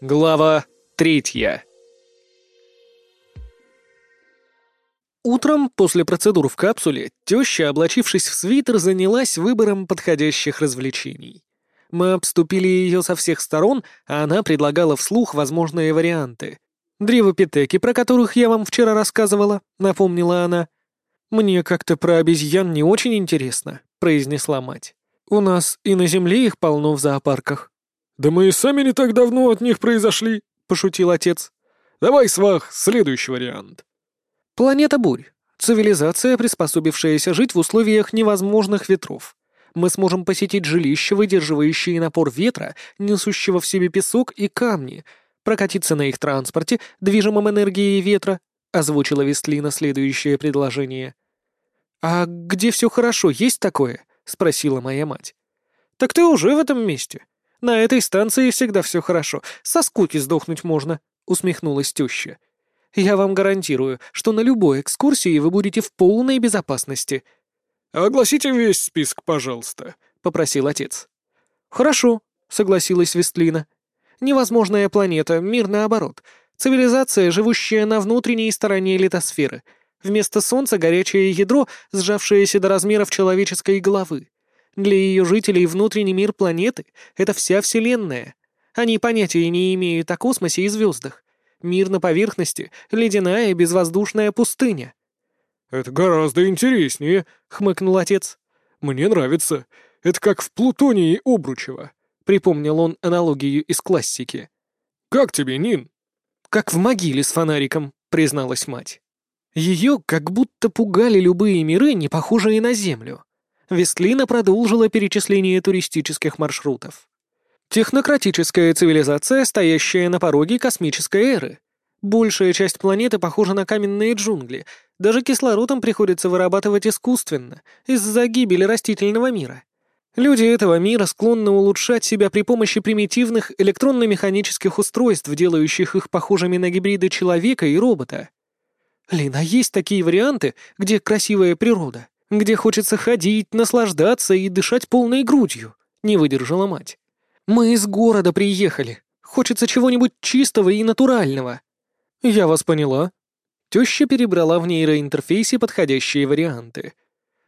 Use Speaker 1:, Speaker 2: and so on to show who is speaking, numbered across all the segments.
Speaker 1: Глава третья. Утром, после процедур в капсуле, теща, облачившись в свитер, занялась выбором подходящих развлечений. Мы обступили ее со всех сторон, а она предлагала вслух возможные варианты. «Древопитеки, про которых я вам вчера рассказывала», — напомнила она. «Мне как-то про обезьян не очень интересно», — произнесла мать. «У нас и на Земле их полно в зоопарках».
Speaker 2: «Да мы и сами не так давно от них произошли», — пошутил отец. «Давай, свах, следующий вариант».
Speaker 1: Планета бурь. Цивилизация, приспособившаяся жить в условиях невозможных ветров. Мы сможем посетить жилища, выдерживающие напор ветра, несущего в себе песок и камни, прокатиться на их транспорте, движимом энергией ветра, озвучила Вестлина следующее предложение. «А где все хорошо, есть такое?» — спросила моя мать. «Так ты уже в этом месте. На этой станции всегда все хорошо, со скуки сдохнуть можно», — усмехнулась теща. Я вам гарантирую, что на любой экскурсии вы будете в полной безопасности».
Speaker 2: «Огласите весь список, пожалуйста», — попросил отец.
Speaker 1: «Хорошо», — согласилась Вестлина. «Невозможная планета, мир наоборот. Цивилизация, живущая на внутренней стороне литосферы. Вместо Солнца горячее ядро, сжавшееся до размеров человеческой головы. Для ее жителей внутренний мир планеты — это вся Вселенная. Они понятия не имеют о космосе и звездах. Мир на поверхности — ледяная безвоздушная пустыня».
Speaker 2: «Это гораздо интереснее», — хмыкнул отец. «Мне нравится. Это как в Плутонии Обручева», — припомнил он аналогию из классики. «Как тебе, Нин?»
Speaker 1: «Как в могиле с фонариком», — призналась мать. Ее как будто пугали любые миры, не похожие на Землю. Вестлина продолжила перечисление туристических маршрутов. Технократическая цивилизация, стоящая на пороге космической эры. Большая часть планеты похожа на каменные джунгли. Даже кислород им приходится вырабатывать искусственно, из-за гибели растительного мира. Люди этого мира склонны улучшать себя при помощи примитивных электронно-механических устройств, делающих их похожими на гибриды человека и робота. Лина, есть такие варианты, где красивая природа, где хочется ходить, наслаждаться и дышать полной грудью, не выдержала мать. Мы из города приехали. Хочется чего-нибудь чистого и натурального». «Я вас поняла». Теща перебрала в нейроинтерфейсе подходящие варианты.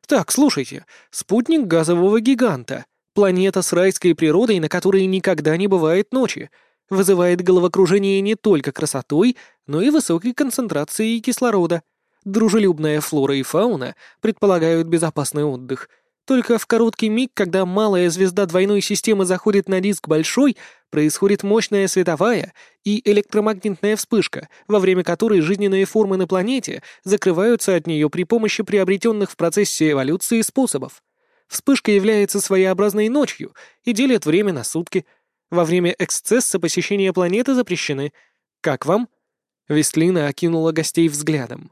Speaker 1: «Так, слушайте. Спутник газового гиганта. Планета с райской природой, на которой никогда не бывает ночи. Вызывает головокружение не только красотой, но и высокой концентрацией кислорода. Дружелюбная флора и фауна предполагают безопасный отдых — только в короткий миг, когда малая звезда двойной системы заходит на диск большой, происходит мощная световая и электромагнитная вспышка, во время которой жизненные формы на планете закрываются от нее при помощи приобретенных в процессе эволюции способов. Вспышка является своеобразной ночью и делит время на сутки. Во время эксцесса посещения планеты запрещены. Как вам? Вестлина окинула гостей взглядом.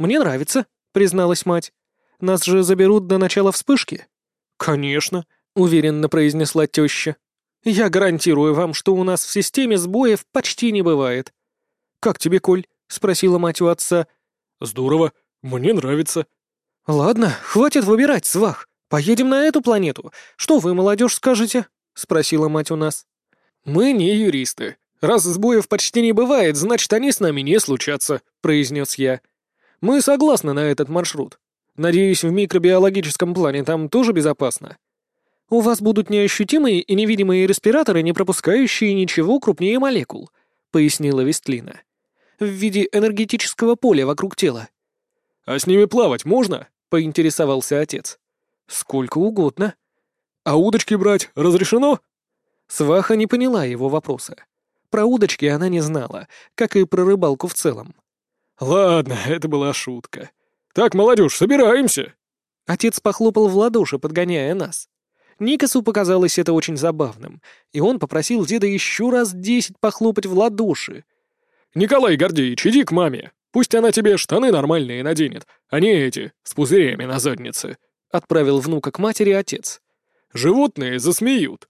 Speaker 1: «Мне нравится», — призналась мать. Нас же заберут до начала вспышки?» «Конечно», — уверенно произнесла теща. «Я гарантирую вам, что у нас в системе сбоев почти не бывает». «Как тебе, Коль?» — спросила мать у отца.
Speaker 2: «Здорово. Мне нравится».
Speaker 1: «Ладно, хватит выбирать, свах. Поедем на эту планету. Что вы, молодежь, скажете?» — спросила мать у нас.
Speaker 2: «Мы не юристы. Раз сбоев почти не бывает, значит, они с нами не случатся», — произнес я. «Мы согласны на этот маршрут. Надеюсь, в микробиологическом плане там тоже безопасно?
Speaker 1: У вас будут неощутимые и невидимые респираторы, не пропускающие ничего крупнее молекул, пояснила Вестлина. В виде энергетического поля вокруг тела.
Speaker 2: А с ними плавать можно? поинтересовался отец.
Speaker 1: Сколько угодно.
Speaker 2: А удочки брать разрешено?
Speaker 1: Сваха не поняла его вопроса. Про удочки она не знала, как и про рыбалку в целом.
Speaker 2: «Ладно, это была шутка», «Так, молодежь, собираемся!»
Speaker 1: Отец похлопал в ладоши, подгоняя нас. Никасу показалось это очень забавным, и он попросил деда еще раз десять похлопать в ладоши.
Speaker 2: «Николай Гордеевич, иди к маме. Пусть она тебе штаны нормальные наденет, а не эти, с пузырями на заднице», — отправил внука к матери отец. «Животные засмеют».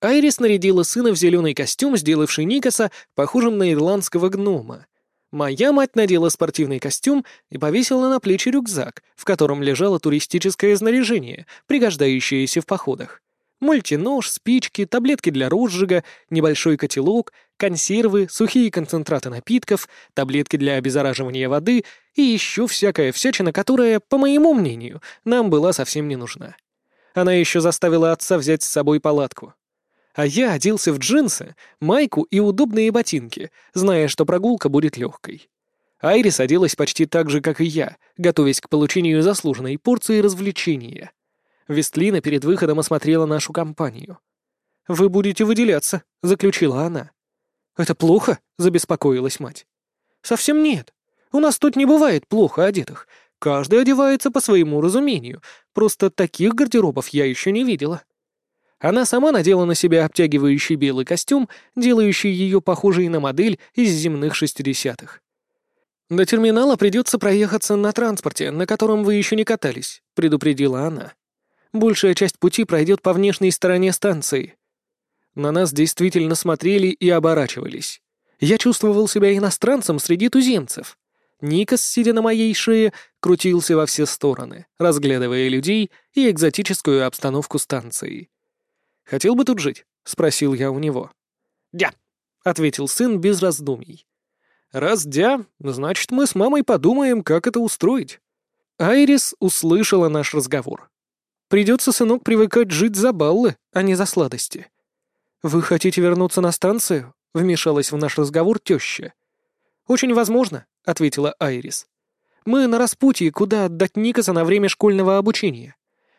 Speaker 1: Айрис нарядила сына в зеленый костюм, сделавший Никаса похожим на ирландского гнома. Моя мать надела спортивный костюм и повесила на плечи рюкзак, в котором лежало туристическое снаряжение, пригождающееся в походах. Мультинож, спички, таблетки для розжига, небольшой котелок, консервы, сухие концентраты напитков, таблетки для обеззараживания воды и еще всякая всячина, которая, по моему мнению, нам была совсем не нужна. Она еще заставила отца взять с собой палатку. А я оделся в джинсы, майку и удобные ботинки, зная, что прогулка будет легкой. Айрис оделась почти так же, как и я, готовясь к получению заслуженной порции развлечения. Вестлина перед выходом осмотрела нашу компанию. «Вы будете выделяться», — заключила она. «Это плохо?» — забеспокоилась мать. «Совсем нет. У нас тут не бывает плохо одетых. Каждый одевается по своему разумению. Просто таких гардеробов я еще не видела». Она сама надела на себя обтягивающий белый костюм, делающий ее похожей на модель из земных шестидесятых. «До терминала придется проехаться на транспорте, на котором вы еще не катались», — предупредила она. Большая часть пути пройдет по внешней стороне станции. На нас действительно смотрели и оборачивались. Я чувствовал себя иностранцем среди туземцев. Никас, сидя на моей шее, крутился во все стороны, разглядывая людей и экзотическую обстановку станции. «Хотел бы тут жить?» — спросил я у него. «Дя», — ответил сын без раздумий. «Раз дя, значит, мы с мамой подумаем, как это устроить». Айрис услышала наш разговор. Придется, сынок, привыкать жить за баллы, а не за сладости. Вы хотите вернуться на станцию? Вмешалась в наш разговор теща. Очень возможно, ответила Айрис. Мы на распутье, куда отдать Никаса на время школьного обучения.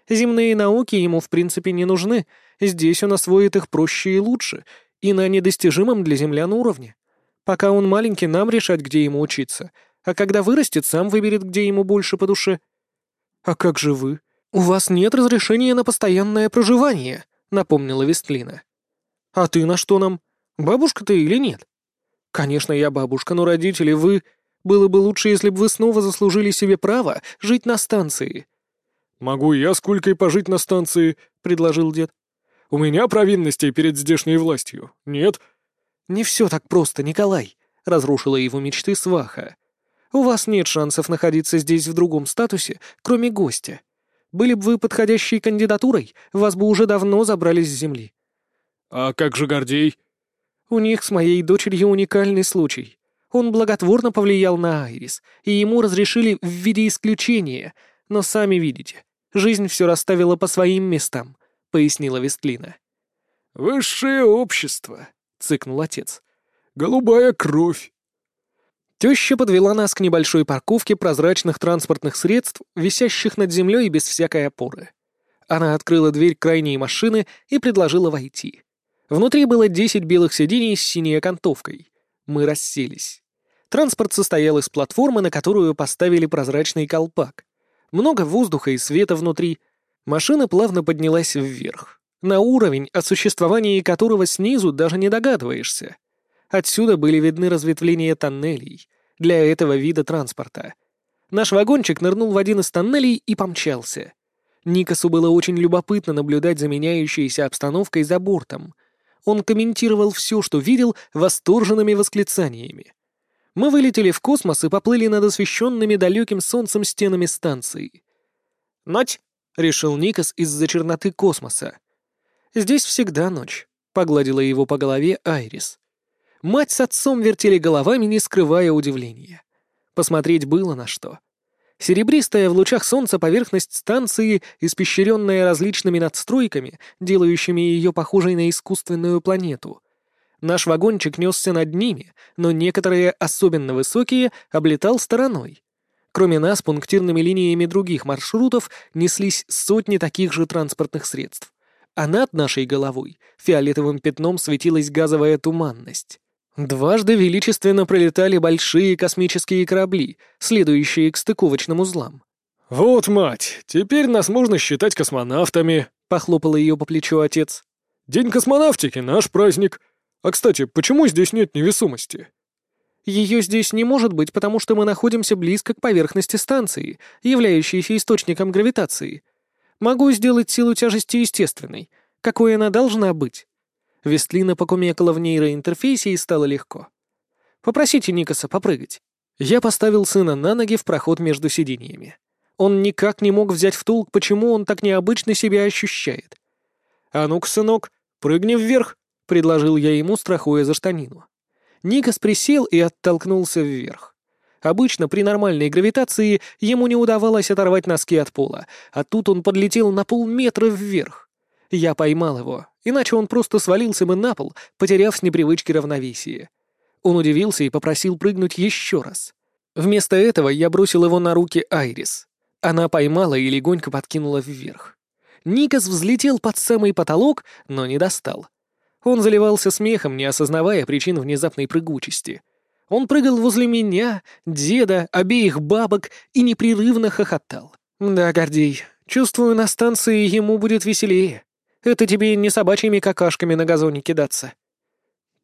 Speaker 1: Земные науки ему в принципе не нужны, здесь он освоит их проще и лучше, и на недостижимом для землян уровне. Пока он маленький, нам решать, где ему учиться, а когда вырастет, сам выберет, где ему больше по душе. А как же вы? «У вас нет разрешения на постоянное проживание», — напомнила Вестлина. «А ты на что нам? Бабушка ты или нет?» «Конечно, я бабушка, но родители вы... Было бы лучше, если бы вы снова заслужили себе право жить на станции».
Speaker 2: «Могу я сколько и пожить на станции», — предложил дед. «У меня провинностей перед здешней властью, нет?»
Speaker 1: «Не все так просто, Николай», — разрушила его мечты сваха. «У вас нет шансов находиться здесь в другом статусе, кроме гостя. Были бы вы подходящей кандидатурой, вас бы уже давно забрали с земли».
Speaker 2: «А как же Гордей?»
Speaker 1: «У них с моей дочерью уникальный случай. Он благотворно повлиял на Айрис, и ему разрешили в виде исключения, но сами видите, жизнь все расставила по своим местам», — пояснила Вестлина.
Speaker 2: «Высшее общество», — цыкнул отец. «Голубая кровь.
Speaker 1: Теща подвела нас к небольшой парковке прозрачных транспортных средств, висящих над землей без всякой опоры. Она открыла дверь крайней машины и предложила войти. Внутри было десять белых сидений с синей окантовкой. Мы расселись. Транспорт состоял из платформы, на которую поставили прозрачный колпак. Много воздуха и света внутри. Машина плавно поднялась вверх. На уровень, о существовании которого снизу даже не догадываешься. Отсюда были видны разветвления тоннелей для этого вида транспорта. Наш вагончик нырнул в один из тоннелей и помчался. Никасу было очень любопытно наблюдать за меняющейся обстановкой за бортом. Он комментировал все, что видел, восторженными восклицаниями. Мы вылетели в космос и поплыли над освещенными далеким солнцем стенами станции. «Ночь!» — решил Никас из-за черноты космоса. «Здесь всегда ночь», — погладила его по голове Айрис. Мать с отцом вертели головами, не скрывая удивления. Посмотреть было на что. Серебристая в лучах солнца поверхность станции, испещренная различными надстройками, делающими ее похожей на искусственную планету. Наш вагончик несся над ними, но некоторые, особенно высокие, облетал стороной. Кроме нас, пунктирными линиями других маршрутов неслись сотни таких же транспортных средств. А над нашей головой фиолетовым пятном светилась газовая туманность. Дважды величественно пролетали большие космические корабли, следующие к стыковочным узлам.
Speaker 2: «Вот, мать, теперь нас можно считать космонавтами», — похлопал ее по плечу отец. «День космонавтики — наш праздник. А, кстати, почему здесь нет невесомости?»
Speaker 1: Ее здесь не может быть, потому что мы находимся близко к поверхности станции, являющейся источником гравитации. Могу сделать силу тяжести естественной, какой она должна быть. Вестлина покумекала в нейроинтерфейсе и стало легко. «Попросите Никаса попрыгать». Я поставил сына на ноги в проход между сиденьями. Он никак не мог взять в толк, почему он так необычно себя ощущает.
Speaker 2: «А ну-ка, сынок, прыгни вверх», — предложил я ему, страхуя за штанину. Никас присел и оттолкнулся вверх. Обычно при нормальной гравитации ему не удавалось оторвать носки от пола, а тут он подлетел на полметра вверх. Я поймал его, иначе он просто свалился бы на пол, потеряв с непривычки равновесие. Он удивился и попросил прыгнуть еще раз. Вместо этого я бросил его на руки Айрис. Она поймала и легонько подкинула вверх. Никас взлетел под самый потолок, но не достал. Он заливался смехом, не осознавая причин внезапной прыгучести. Он прыгал возле меня, деда, обеих бабок и непрерывно хохотал. «Да, Гордей, чувствую, на станции ему будет веселее. Это тебе не собачьими какашками на газоне кидаться».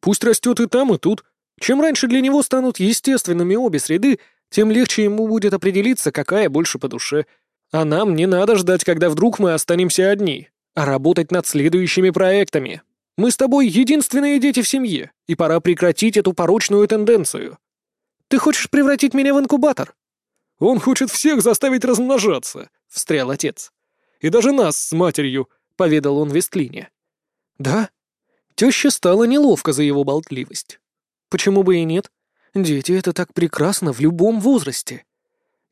Speaker 2: «Пусть растет и там, и тут. Чем раньше для него станут естественными обе среды, тем легче ему будет определиться, какая больше по душе. А нам не надо ждать, когда вдруг мы останемся одни, а работать над следующими проектами. Мы с тобой единственные дети в семье, и пора прекратить эту порочную тенденцию. Ты хочешь превратить меня в инкубатор? Он хочет всех заставить размножаться, — встрял отец. И даже нас с матерью, — поведал он Вестлине. Да? Теща стала неловко за его болтливость. Почему бы и нет? Дети — это так прекрасно в любом возрасте.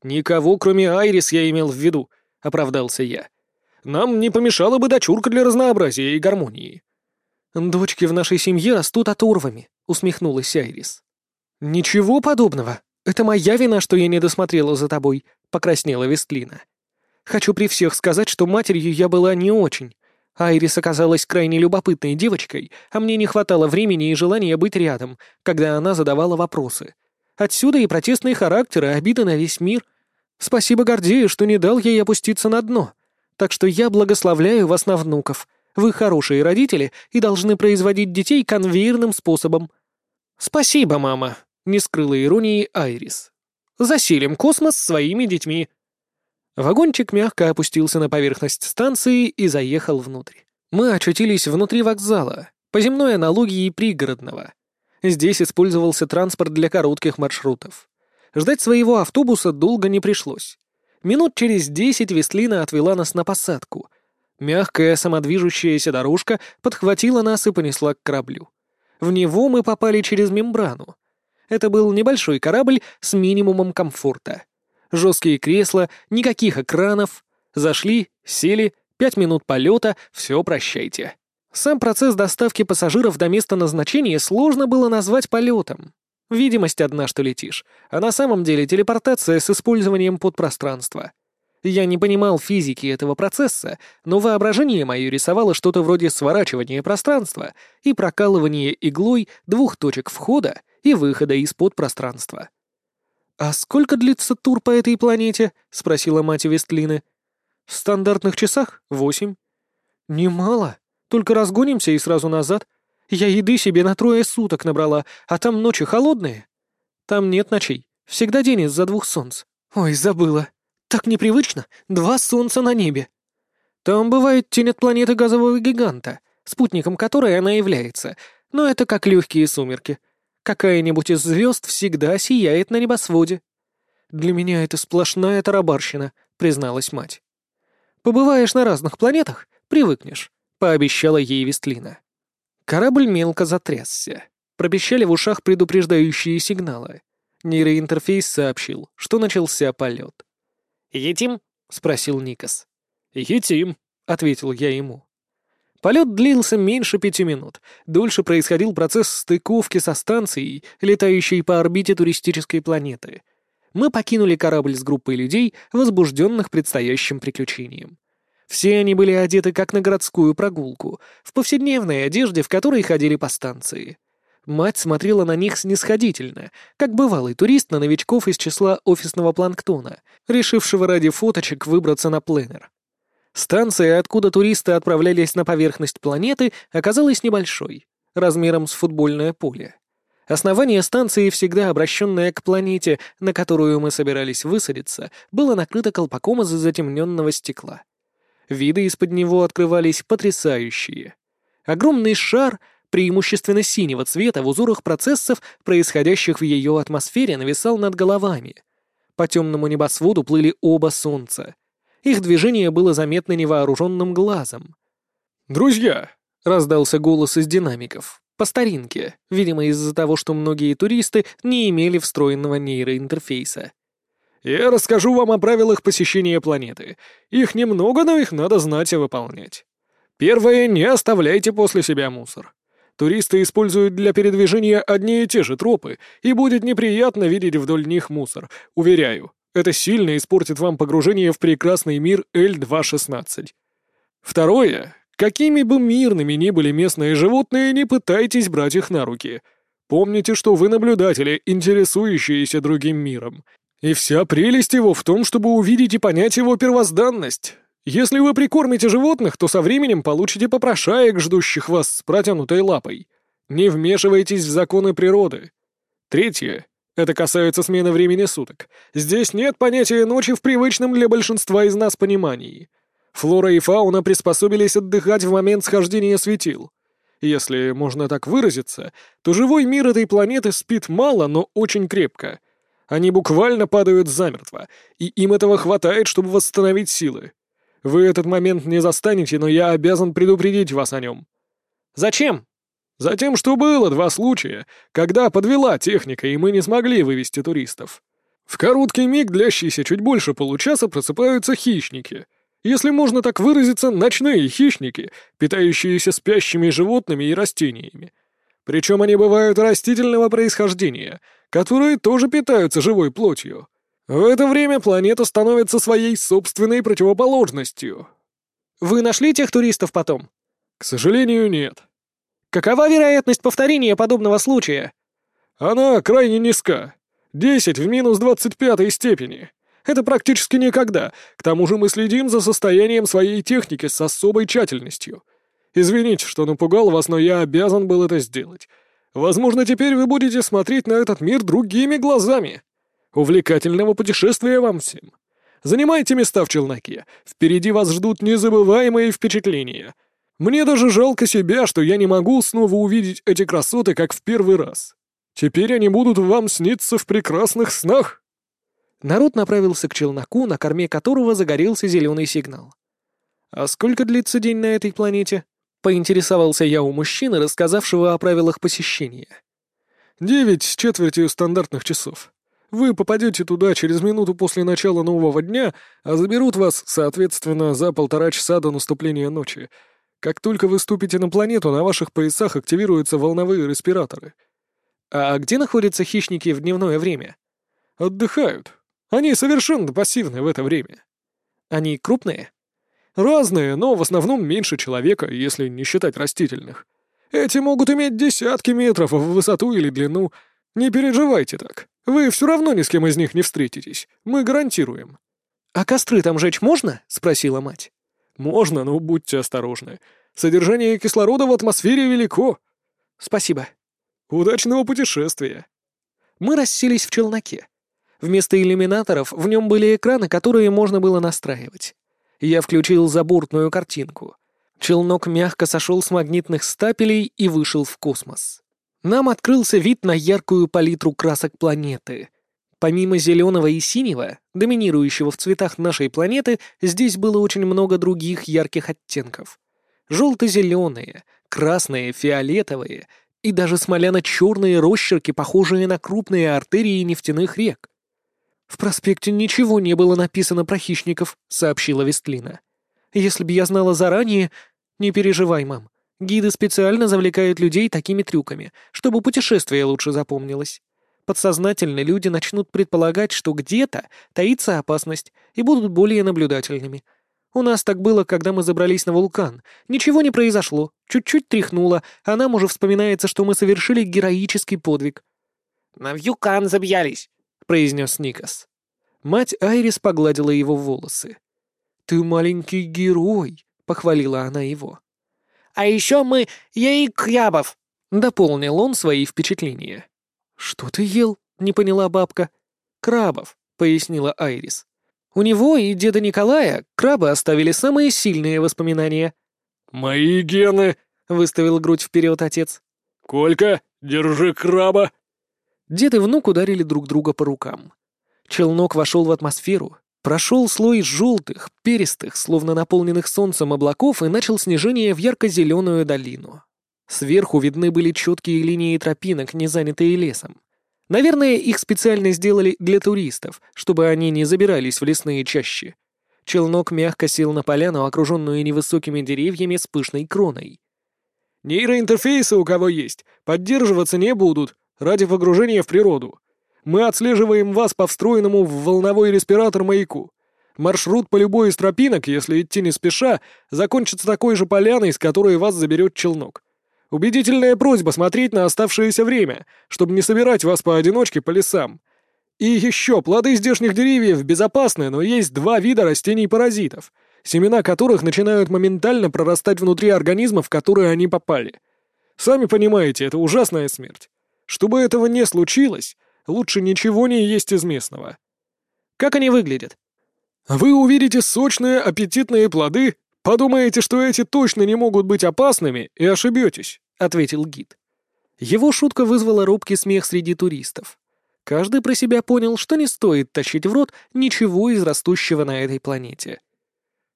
Speaker 2: Никого, кроме Айрис, я имел в виду, — оправдался я. Нам не помешала бы дочурка для разнообразия и гармонии. «Дочки в нашей семье растут оторвами», — усмехнулась Айрис. «Ничего подобного. Это моя вина, что я не досмотрела за тобой», — покраснела Вестлина. «Хочу при всех сказать, что матерью я была не очень. Айрис оказалась крайне любопытной девочкой, а мне не хватало времени и желания быть рядом, когда она задавала вопросы. Отсюда и протестные характеры, обиды на весь мир. Спасибо Гордею, что не дал ей опуститься на дно. Так что я благословляю вас на внуков. Вы хорошие родители и должны производить детей конвейерным способом». «Спасибо, мама», — не скрыла иронии Айрис. «Заселим космос своими детьми». Вагончик мягко опустился на поверхность станции и заехал внутрь. Мы очутились внутри вокзала, по земной аналогии пригородного. Здесь использовался транспорт для коротких маршрутов. Ждать своего автобуса долго не пришлось. Минут через десять Вестлина отвела нас на посадку, Мягкая самодвижущаяся дорожка подхватила нас и понесла к кораблю. В него мы попали через мембрану. Это был небольшой корабль с минимумом комфорта. Жесткие кресла, никаких экранов. Зашли, сели, пять минут полета, все прощайте. Сам процесс доставки пассажиров до места назначения сложно было назвать полетом. Видимость одна, что летишь, а на самом деле телепортация с использованием подпространства — я не понимал физики этого процесса, но воображение мое рисовало что-то вроде сворачивания пространства и прокалывания иглой двух точек входа и выхода из-под пространства. «А сколько длится тур по этой планете?» — спросила мать Вестлины. «В стандартных часах — восемь». «Немало. Только разгонимся и сразу назад. Я еды себе на трое суток набрала, а там ночи холодные. Там нет ночей. Всегда день из-за двух солнц. Ой, забыла. Так непривычно. Два солнца на небе. Там бывает тень от планеты газового гиганта, спутником которой она является, но это как легкие сумерки. Какая-нибудь из звезд всегда сияет на небосводе. Для меня это сплошная тарабарщина, призналась мать. Побываешь на разных планетах, привыкнешь, пообещала ей Вестлина. Корабль мелко затрясся. Пропищали в ушах предупреждающие сигналы. Нейроинтерфейс сообщил, что начался полет.
Speaker 1: «Етим?» — спросил Никас.
Speaker 2: «Етим», — ответил я ему.
Speaker 1: Полет длился меньше пяти минут. Дольше происходил процесс стыковки со станцией, летающей по орбите туристической планеты. Мы покинули корабль с группой людей, возбужденных предстоящим приключением. Все они были одеты как на городскую прогулку, в повседневной одежде, в которой ходили по станции. Мать смотрела на них снисходительно, как бывалый турист на новичков из числа офисного планктона, решившего ради фоточек выбраться на пленер. Станция, откуда туристы отправлялись на поверхность планеты, оказалась небольшой, размером с футбольное поле. Основание станции, всегда обращенное к планете, на которую мы собирались высадиться, было накрыто колпаком из затемненного стекла. Виды из-под него открывались потрясающие. Огромный шар — преимущественно синего цвета в узорах процессов, происходящих в ее атмосфере, нависал над головами. По темному небосводу плыли оба солнца. Их движение было заметно невооруженным глазом.
Speaker 2: «Друзья!»
Speaker 1: — раздался голос из динамиков. По старинке, видимо, из-за того, что многие туристы не имели встроенного нейроинтерфейса.
Speaker 2: «Я расскажу вам о правилах посещения планеты. Их немного, но их надо знать и выполнять. Первое — не оставляйте после себя мусор. Туристы используют для передвижения одни и те же тропы, и будет неприятно видеть вдоль них мусор, уверяю. Это сильно испортит вам погружение в прекрасный мир L216. Второе. Какими бы мирными ни были местные животные, не пытайтесь брать их на руки. Помните, что вы наблюдатели, интересующиеся другим миром. И вся прелесть его в том, чтобы увидеть и понять его первозданность. Если вы прикормите животных, то со временем получите попрошаек, ждущих вас с протянутой лапой. Не вмешивайтесь в законы природы. Третье. Это касается смены времени суток. Здесь нет понятия ночи в привычном для большинства из нас понимании. Флора и фауна приспособились отдыхать в момент схождения светил. Если можно так выразиться, то живой мир этой планеты спит мало, но очень крепко. Они буквально падают замертво, и им этого хватает, чтобы восстановить силы. Вы этот момент не застанете, но я обязан предупредить вас о нем.
Speaker 1: Зачем?
Speaker 2: Затем, что было два случая, когда подвела техника, и мы не смогли вывести туристов. В короткий миг, длящийся чуть больше получаса, просыпаются хищники. Если можно так выразиться, ночные хищники, питающиеся спящими животными и растениями. Причем они бывают растительного происхождения, которые тоже питаются живой плотью. В это время планета становится своей собственной противоположностью.
Speaker 1: Вы нашли тех туристов потом?
Speaker 2: К сожалению, нет.
Speaker 1: Какова вероятность повторения подобного случая?
Speaker 2: Она крайне низка. 10 в минус 25 степени. Это практически никогда. К тому же мы следим за состоянием своей техники с особой тщательностью. Извините, что напугал вас, но я обязан был это сделать. Возможно, теперь вы будете смотреть на этот мир другими глазами. Увлекательного путешествия вам всем. Занимайте места в челноке. Впереди вас ждут незабываемые впечатления. Мне даже жалко себя, что я не могу снова увидеть эти красоты, как в первый раз. Теперь они будут вам сниться в прекрасных снах».
Speaker 1: Народ направился к челноку, на корме которого загорелся зеленый сигнал. «А сколько длится день на этой планете?» — поинтересовался я у мужчины, рассказавшего о правилах посещения.
Speaker 2: «Девять с четвертью стандартных часов. Вы попадете туда через минуту после начала нового дня, а заберут вас, соответственно, за полтора часа до наступления ночи. Как только вы ступите на планету, на ваших поясах активируются волновые респираторы.
Speaker 1: А где находятся хищники в дневное время?
Speaker 2: Отдыхают. Они совершенно пассивны в это время.
Speaker 1: Они крупные?
Speaker 2: Разные, но в основном меньше человека, если не считать растительных. Эти могут иметь десятки метров в высоту или длину. Не переживайте так. Вы все равно ни с кем из них не встретитесь. Мы гарантируем.
Speaker 1: «А костры там жечь можно?» — спросила мать.
Speaker 2: «Можно, но будьте осторожны. Содержание кислорода в атмосфере велико».
Speaker 1: «Спасибо».
Speaker 2: «Удачного путешествия».
Speaker 1: Мы расселись в челноке. Вместо иллюминаторов в нем были экраны, которые можно было настраивать. Я включил забортную картинку. Челнок мягко сошел с магнитных стапелей и вышел в космос. Нам открылся вид на яркую палитру красок планеты. Помимо зеленого и синего, доминирующего в цветах нашей планеты, здесь было очень много других ярких оттенков. Желто-зеленые, красные, фиолетовые и даже смоляно-черные росчерки, похожие на крупные артерии нефтяных рек. «В проспекте ничего не было написано про хищников», — сообщила Вестлина. «Если бы я знала заранее...» «Не переживай, мам. Гиды специально завлекают людей такими трюками, чтобы путешествие лучше запомнилось. Подсознательно люди начнут предполагать, что где-то таится опасность, и будут более наблюдательными. У нас так было, когда мы забрались на вулкан. Ничего не произошло, чуть-чуть тряхнуло, а нам уже вспоминается, что мы совершили героический подвиг.
Speaker 3: «На вьюкан забьялись», — произнес Никас.
Speaker 1: Мать Айрис погладила его волосы. «Ты маленький герой», — похвалила она его.
Speaker 3: «А еще мы ей крябов», —
Speaker 1: дополнил он свои впечатления. «Что ты ел?» — не поняла бабка. «Крабов», — пояснила Айрис. «У него и деда Николая крабы оставили самые сильные воспоминания».
Speaker 2: «Мои гены!»
Speaker 1: — выставил грудь вперед отец.
Speaker 2: «Колька, держи краба!»
Speaker 1: Дед и внук ударили друг друга по рукам. Челнок вошел в атмосферу. Прошел слой желтых, перистых, словно наполненных солнцем облаков и начал снижение в ярко-зеленую долину. Сверху видны были четкие линии тропинок, не занятые лесом. Наверное, их специально сделали для туристов, чтобы они не забирались в лесные чащи. Челнок мягко сел на поляну, окруженную невысокими деревьями с пышной кроной.
Speaker 2: «Нейроинтерфейсы у кого есть, поддерживаться не будут, ради погружения в природу. Мы отслеживаем вас по встроенному в волновой респиратор маяку. Маршрут по любой из тропинок, если идти не спеша, закончится такой же поляной, с которой вас заберет челнок. Убедительная просьба смотреть на оставшееся время, чтобы не собирать вас поодиночке по лесам. И еще, плоды здешних деревьев безопасны, но есть два вида растений-паразитов, семена которых начинают моментально прорастать внутри организма, в который они попали. Сами понимаете, это ужасная смерть. Чтобы этого не случилось, лучше ничего не есть из местного.
Speaker 1: Как они выглядят?
Speaker 2: Вы увидите сочные, аппетитные плоды, подумаете, что эти точно не могут быть опасными, и ошибетесь, ответил гид.
Speaker 1: Его шутка вызвала робкий смех среди туристов. Каждый про себя понял, что не стоит тащить в рот ничего из растущего на этой планете.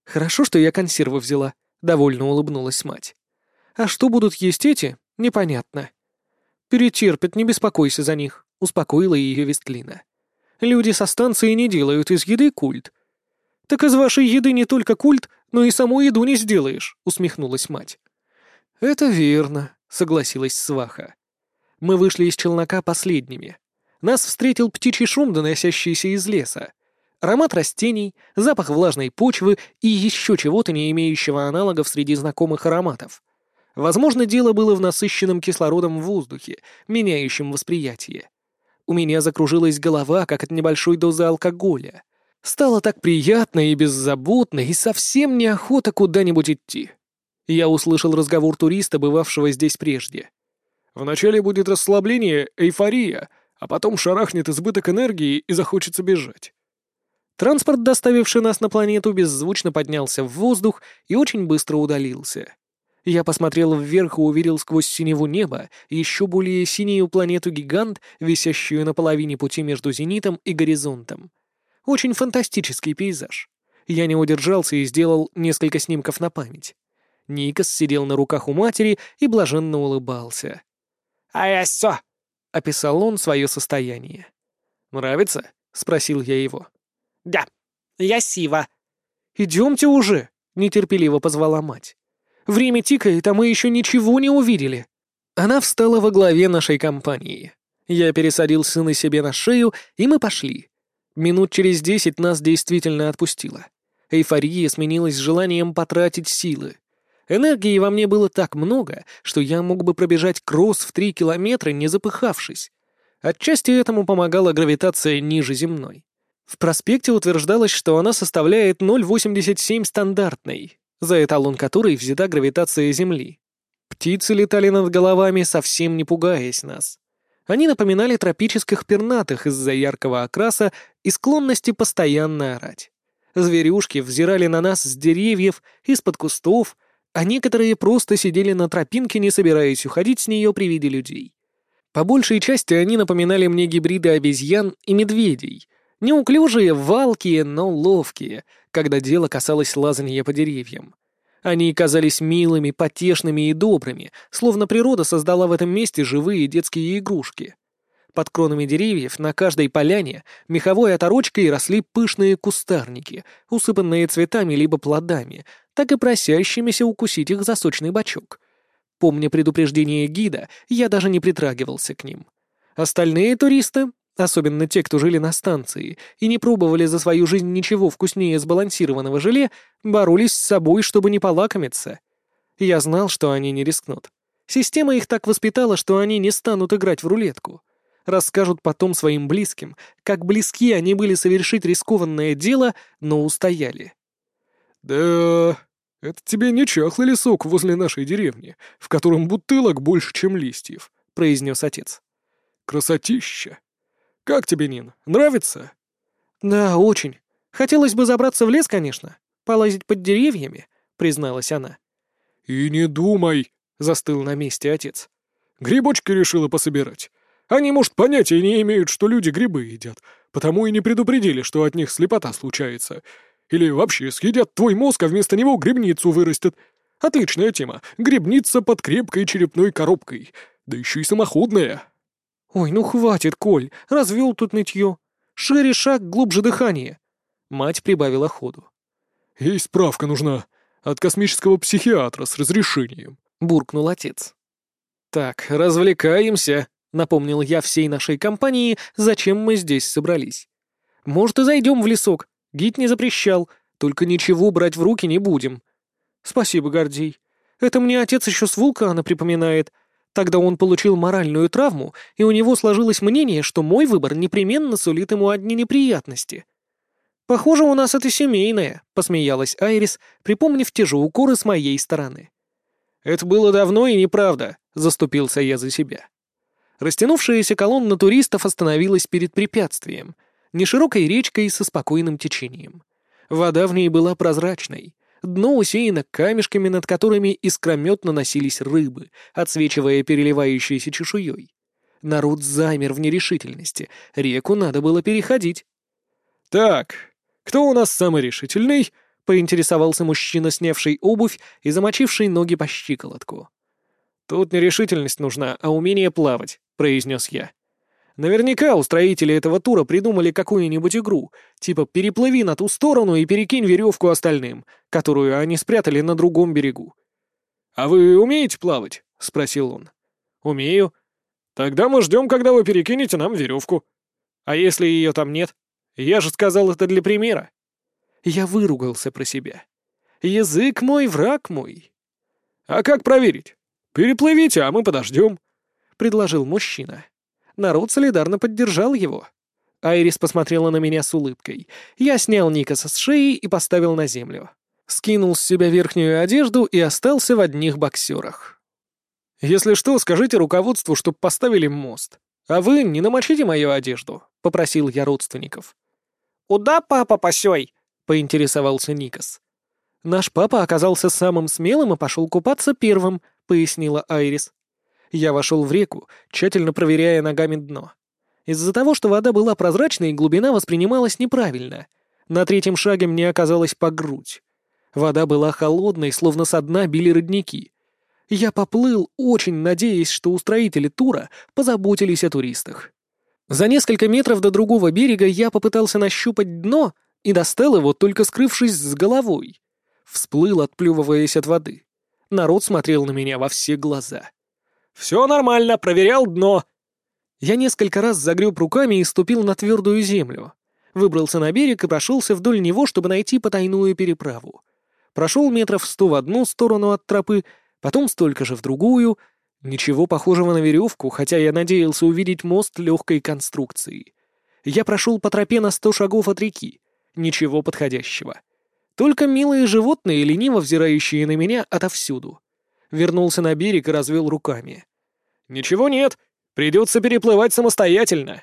Speaker 1: «Хорошо, что я консервы взяла», — довольно улыбнулась мать. «А что будут есть эти, непонятно». «Перетерпят, не беспокойся за них», — успокоила ее Вестлина. «Люди со станции не делают из еды культ». «Так из вашей еды не только культ, но и саму еду не сделаешь», — усмехнулась мать. «Это верно», — согласилась Сваха. Мы вышли из челнока последними. Нас встретил птичий шум, доносящийся из леса. Аромат растений, запах влажной почвы и еще чего-то, не имеющего аналогов среди знакомых ароматов. Возможно, дело было в насыщенном кислородом воздухе, меняющем восприятие. У меня закружилась голова, как от небольшой дозы алкоголя. Стало так приятно и беззаботно, и совсем неохота куда-нибудь идти. Я услышал разговор туриста, бывавшего здесь прежде.
Speaker 2: «Вначале будет расслабление, эйфория, а потом шарахнет избыток энергии и захочется бежать».
Speaker 1: Транспорт, доставивший нас на планету, беззвучно поднялся в воздух и очень быстро удалился. Я посмотрел вверх и увидел сквозь синеву неба еще более синюю планету-гигант, висящую на половине пути между зенитом и горизонтом. Очень фантастический пейзаж. Я не удержался и сделал несколько снимков на память. Никас сидел на руках у матери и блаженно улыбался.
Speaker 3: «А я все!»
Speaker 1: — описал он свое состояние.
Speaker 2: «Нравится?» — спросил я его.
Speaker 3: «Да, я Сива».
Speaker 1: «Идемте уже!» — нетерпеливо позвала мать. Время тикает, а мы еще ничего не увидели». Она встала во главе нашей компании. Я пересадил сына себе на шею, и мы пошли. Минут через десять нас действительно отпустило. Эйфория сменилась желанием потратить силы. Энергии во мне было так много, что я мог бы пробежать кросс в три километра, не запыхавшись. Отчасти этому помогала гравитация ниже земной. В проспекте утверждалось, что она составляет 0,87 стандартной, за эталон которой взята гравитация Земли. Птицы летали над головами, совсем не пугаясь нас. Они напоминали тропических пернатых из-за яркого окраса и склонности постоянно орать. Зверюшки взирали на нас с деревьев, из-под кустов, а некоторые просто сидели на тропинке, не собираясь уходить с нее при виде людей. По большей части они напоминали мне гибриды обезьян и медведей, неуклюжие, валкие, но ловкие, когда дело касалось лазания по деревьям. Они казались милыми, потешными и добрыми, словно природа создала в этом месте живые детские игрушки. Под кронами деревьев на каждой поляне меховой оторочкой росли пышные кустарники, усыпанные цветами либо плодами, так и просящимися укусить их за сочный бочок. Помня предупреждение гида, я даже не притрагивался к ним. Остальные туристы Особенно те, кто жили на станции и не пробовали за свою жизнь ничего вкуснее сбалансированного желе, боролись с собой, чтобы не полакомиться. Я знал, что они не рискнут. Система их так воспитала, что они не станут играть в рулетку. Расскажут потом своим близким, как близки они были совершить рискованное дело, но устояли.
Speaker 2: «Да, это тебе не чахлый лесок возле нашей деревни, в котором бутылок больше, чем листьев», — произнес отец. «Красотища!» «Как тебе, Нин, нравится?»
Speaker 1: «Да, очень. Хотелось бы забраться в лес, конечно. Полазить под деревьями», — призналась она.
Speaker 2: «И не думай», — застыл на месте отец. «Грибочки решила пособирать. Они, может, понятия не имеют, что люди грибы едят. Потому и не предупредили, что от них слепота случается. Или вообще съедят твой мозг, а вместо него грибницу вырастет. Отличная тема. Грибница под крепкой черепной коробкой. Да еще и самоходная.
Speaker 1: «Ой, ну хватит, Коль, развел тут нытье. Шире шаг, глубже дыхание». Мать прибавила ходу.
Speaker 2: «Ей справка нужна. От космического психиатра с разрешением», — буркнул отец.
Speaker 1: «Так, развлекаемся», — напомнил я всей нашей компании, зачем мы здесь собрались. «Может, и зайдем в лесок. Гид не запрещал. Только ничего брать в руки не будем». «Спасибо, Гордей. Это мне отец еще с вулкана припоминает. Тогда он получил моральную травму, и у него сложилось мнение, что мой выбор непременно сулит ему одни неприятности». «Похоже, у нас это семейное», — посмеялась Айрис, припомнив те же укоры с моей стороны.
Speaker 2: «Это было давно и неправда», — заступился я за себя.
Speaker 1: Растянувшаяся колонна туристов остановилась перед препятствием, неширокой речкой со спокойным течением. Вода в ней была прозрачной, дно усеяно камешками, над которыми искрометно носились рыбы, отсвечивая переливающейся чешуей. Народ замер в нерешительности, реку надо было переходить.
Speaker 2: «Так, «Кто у нас самый решительный?» — поинтересовался мужчина, снявший обувь и замочивший ноги по щиколотку.
Speaker 1: «Тут не решительность нужна, а умение плавать», — произнес я. «Наверняка устроители этого тура придумали какую-нибудь игру, типа «переплыви на ту сторону и перекинь веревку остальным», которую они спрятали на другом берегу».
Speaker 2: «А вы умеете плавать?» — спросил он.
Speaker 1: «Умею».
Speaker 2: «Тогда мы ждем, когда вы перекинете нам веревку».
Speaker 1: «А если ее там нет?» Я же сказал это для примера. Я выругался про себя. Язык мой, враг мой.
Speaker 2: А как проверить? Переплывите, а мы подождем,
Speaker 1: предложил мужчина. Народ солидарно поддержал его. Айрис посмотрела на меня с улыбкой. Я снял Никаса с шеи и поставил на землю. Скинул с себя верхнюю одежду и остался в одних боксерах. «Если что, скажите руководству, чтоб поставили мост. А вы не намочите мою одежду», — попросил я родственников.
Speaker 3: «Куда папа посей?»
Speaker 1: — поинтересовался Никас. «Наш папа оказался самым смелым и пошел купаться первым», — пояснила Айрис. Я вошел в реку, тщательно проверяя ногами дно. Из-за того, что вода была прозрачной, глубина воспринималась неправильно. На третьем шаге мне оказалось по грудь. Вода была холодной, словно со дна били родники. Я поплыл, очень надеясь, что устроители тура позаботились о туристах. За несколько метров до другого берега я попытался нащупать дно и достал его, только скрывшись с головой. Всплыл, отплевываясь от воды. Народ смотрел на меня во все глаза.
Speaker 2: «Все нормально, проверял дно!»
Speaker 1: Я несколько раз загреб руками и ступил на твердую землю. Выбрался на берег и прошелся вдоль него, чтобы найти потайную переправу. Прошел метров сто в одну сторону от тропы, потом столько же в другую — Ничего похожего на веревку, хотя я надеялся увидеть мост легкой конструкции. Я прошел по тропе на сто шагов от реки. Ничего подходящего. Только милые животные, лениво взирающие на меня отовсюду. Вернулся на берег и развел руками.
Speaker 2: «Ничего нет. Придется переплывать самостоятельно».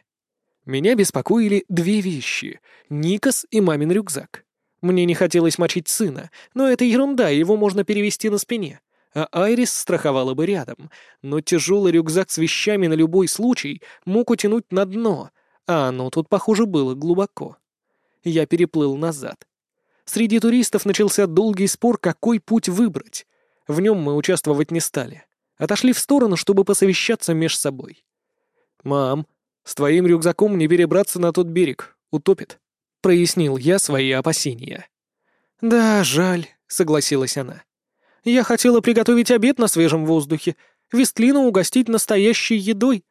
Speaker 1: Меня беспокоили две вещи — Никас и мамин рюкзак. Мне не хотелось мочить сына, но это ерунда, его можно перевести на спине а Айрис страховала бы рядом, но тяжелый рюкзак с вещами на любой случай мог утянуть на дно, а оно тут, похоже, было глубоко. Я переплыл назад. Среди туристов начался долгий спор, какой путь выбрать. В нем мы участвовать не стали. Отошли в сторону, чтобы посовещаться меж собой. «Мам, с твоим рюкзаком не перебраться на тот берег, утопит», — прояснил я свои опасения. «Да, жаль», — согласилась она. Я хотела приготовить обед на свежем воздухе, Вестлину угостить настоящей едой.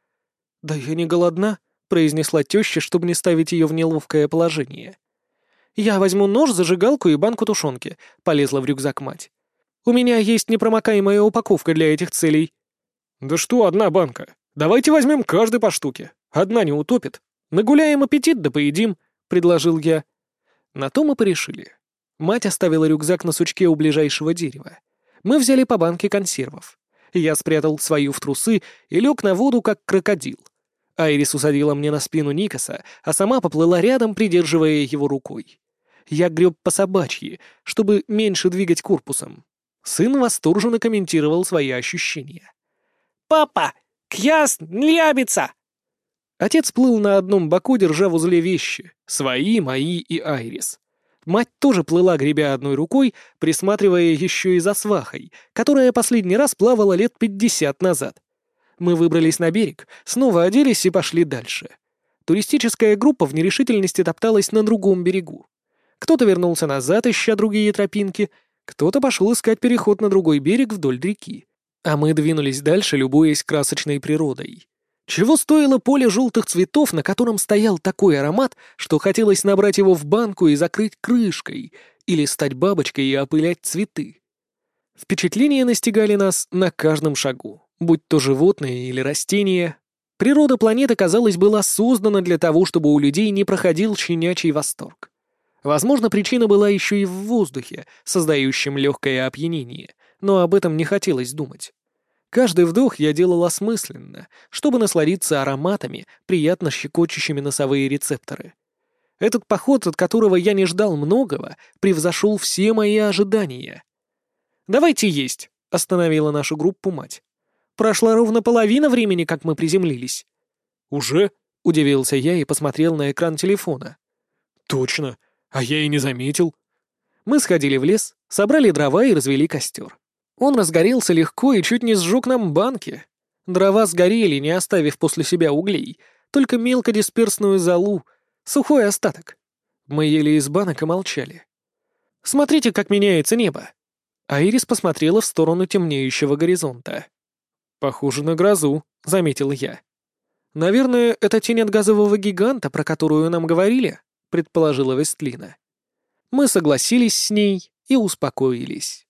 Speaker 1: Да я не голодна, произнесла теща, чтобы не ставить ее в неловкое положение. Я возьму нож, зажигалку и банку тушенки, полезла в рюкзак мать. У меня есть непромокаемая упаковка для этих целей.
Speaker 2: Да что одна банка? Давайте возьмем каждый по штуке. Одна не утопит.
Speaker 1: Нагуляем аппетит да поедим, предложил я. На то мы порешили. Мать оставила рюкзак на сучке у ближайшего дерева. Мы взяли по банке консервов. Я спрятал свою в трусы и лег на воду, как крокодил. Айрис усадила мне на спину Никаса, а сама поплыла рядом, придерживая его рукой. Я греб по собачьи, чтобы меньше двигать корпусом. Сын восторженно комментировал свои ощущения.
Speaker 3: «Папа, кьяс лябится!»
Speaker 1: Отец плыл на одном боку, держа в узле вещи. Свои, мои и Айрис. Мать тоже плыла, гребя одной рукой, присматривая еще и за свахой, которая последний раз плавала лет пятьдесят назад. Мы выбрались на берег, снова оделись и пошли дальше. Туристическая группа в нерешительности топталась на другом берегу. Кто-то вернулся назад, ища другие тропинки, кто-то пошел искать переход на другой берег вдоль реки. А мы двинулись дальше, любуясь красочной природой. Чего стоило поле желтых цветов, на котором стоял такой аромат, что хотелось набрать его в банку и закрыть крышкой, или стать бабочкой и опылять цветы. Впечатления настигали нас на каждом шагу, будь то животные или растения. Природа планеты, казалось, была создана для того, чтобы у людей не проходил щенячий восторг. Возможно, причина была еще и в воздухе, создающем легкое опьянение, но об этом не хотелось думать. Каждый вдох я делал осмысленно, чтобы насладиться ароматами, приятно щекочущими носовые рецепторы. Этот поход, от которого я не ждал многого, превзошел все мои ожидания. «Давайте есть», — остановила нашу группу мать. «Прошла ровно половина времени, как мы приземлились».
Speaker 2: «Уже?»
Speaker 1: — удивился я и посмотрел на экран телефона.
Speaker 2: «Точно. А я и не заметил.
Speaker 1: Мы сходили в лес, собрали дрова и развели костер. Он разгорелся легко и чуть не сжег нам банки. Дрова сгорели, не оставив после себя углей, только мелкодисперсную золу, сухой остаток. Мы ели из банок и молчали. «Смотрите, как меняется небо!» Айрис посмотрела в сторону темнеющего горизонта.
Speaker 2: «Похоже на грозу», — заметил я.
Speaker 1: «Наверное, это тень от газового гиганта, про которую нам говорили?» Предположила Вестлина. Мы согласились с ней и успокоились.